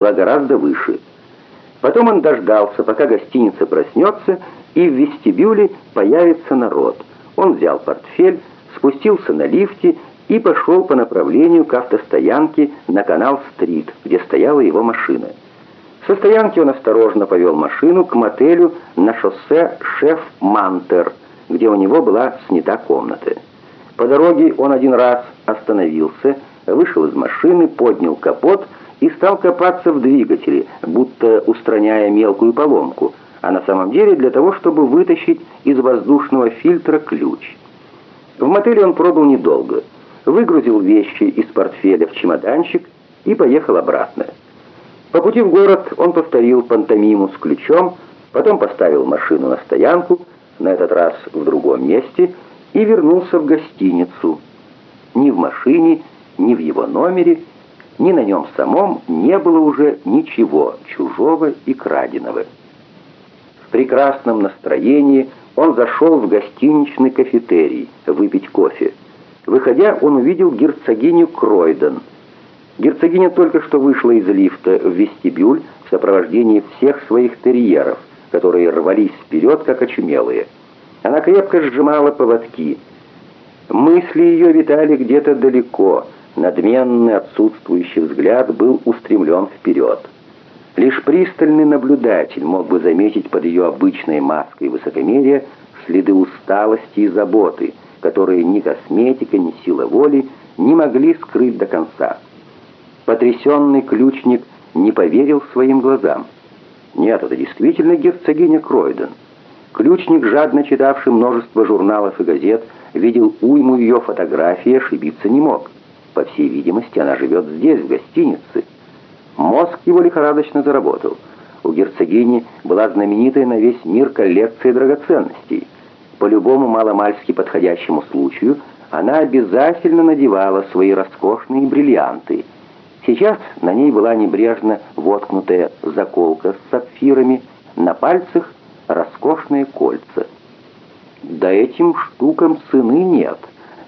была гораздо выше. Потом он дождался, пока гостиница проснется, и в вестибюле появится народ. Он взял портфель, спустился на лифте и пошел по направлению к автостоянке на канал-стрит, где стояла его машина. Со стоянки он осторожно повел машину к мотелю на шоссе Шеф-Мантер, где у него была снята комната. По дороге он один раз остановился, вышел из машины, поднял капот и стал копаться в двигателе, будто устраняя мелкую поломку, а на самом деле для того, чтобы вытащить из воздушного фильтра ключ. В мотеле он пробыл недолго, выгрузил вещи из портфеля в чемоданчик и поехал обратно. По пути в город он повторил пантомиму с ключом, потом поставил машину на стоянку, на этот раз в другом месте, и вернулся в гостиницу. Ни в машине, ни в его номере ни на нем самом не было уже ничего чужого и краденого. В прекрасном настроении он зашел в гостиничный кафетерий выпить кофе. Выходя, он увидел герцогиню Кройден. Герцогиня только что вышла из лифта в вестибюль в сопровождении всех своих терьеров, которые рвались вперед, как очумелые. Она крепко сжимала поводки. Мысли ее витали где-то далеко — Надменный отсутствующий взгляд был устремлен вперед. Лишь пристальный наблюдатель мог бы заметить под ее обычной маской высокомерия следы усталости и заботы, которые ни косметика, ни сила воли не могли скрыть до конца. Потрясенный ключник не поверил своим глазам. Нет, это действительно герцогиня Кройден. Ключник, жадно читавший множество журналов и газет, видел уйму ее фотографий и ошибиться не мог. По всей видимости, она живет здесь, в гостинице. Мозг его лихорадочно заработал. У герцогини была знаменитая на весь мир коллекция драгоценностей. По любому маломальски подходящему случаю она обязательно надевала свои роскошные бриллианты. Сейчас на ней была небрежно воткнутая заколка с сапфирами, на пальцах роскошные кольца. Да этим штукам цены нет.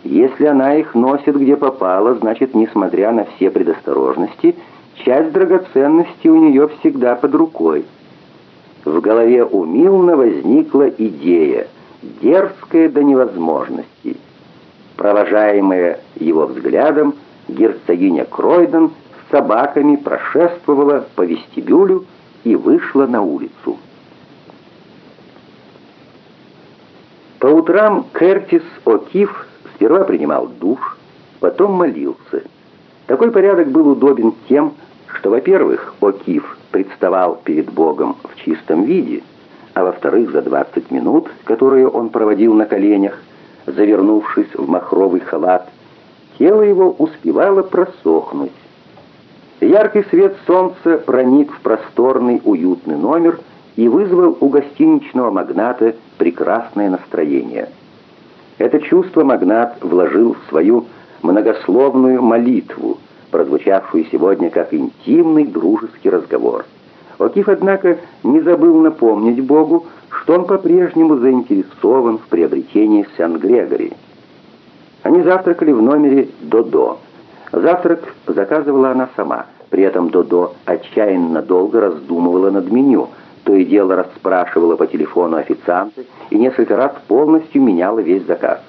Если она их носит где попало, значит, несмотря на все предосторожности, часть драгоценности у нее всегда под рукой. В голове у Милна возникла идея, дерзкая до невозможности. Провожаемая его взглядом, герцогиня Кройден с собаками прошествовала по вестибюлю и вышла на улицу. По утрам Кертис О'Кифф Сперва принимал душ, потом молился. Такой порядок был удобен тем, что, во-первых, О'Кив представал перед Богом в чистом виде, а во-вторых, за 20 минут, которые он проводил на коленях, завернувшись в махровый халат, тело его успевало просохнуть. Яркий свет солнца проник в просторный уютный номер и вызвал у гостиничного магната прекрасное настроение – это чувство магнат вложил в свою многословную молитву, прозвучавшую сегодня как интимный дружеский разговор. Окиф, однако, не забыл напомнить Богу, что он по-прежнему заинтересован в приобретении Сен-Грегори. Они завтракали в номере Додо. Завтрак заказывала она сама. При этом Додо отчаянно долго раздумывала над меню – то и дело расспрашивала по телефону официанта и несколько раз полностью меняла весь заказ.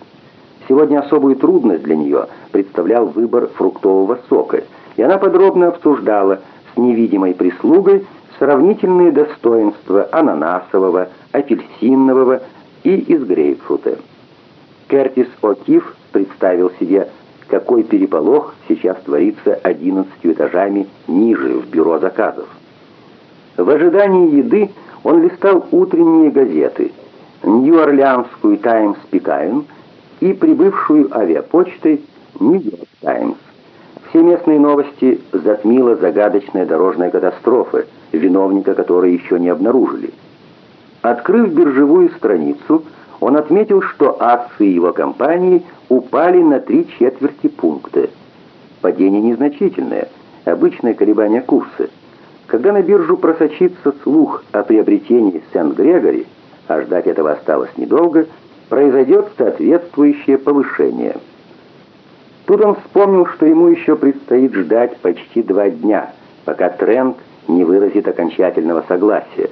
Сегодня особую трудность для нее представлял выбор фруктового сока, и она подробно обсуждала с невидимой прислугой сравнительные достоинства ананасового, апельсинового и из грейпфрута. Кертис О'Кив представил себе, какой переполох сейчас творится 11 этажами ниже в бюро заказов. В ожидании еды он листал утренние газеты, Нью-Орлеанскую «Таймс Пикайн» и прибывшую авиапочтой «Нью-Йорк Таймс». Все местные новости затмила загадочная дорожная катастрофа, виновника которой еще не обнаружили. Открыв биржевую страницу, он отметил, что акции его компании упали на три четверти пункта. Падение незначительное, обычное колебание курса – когда на биржу просочится слух о приобретении Сент-Грегори, а ждать этого осталось недолго, произойдет соответствующее повышение. Тут он вспомнил, что ему еще предстоит ждать почти два дня, пока тренд не выразит окончательного согласия.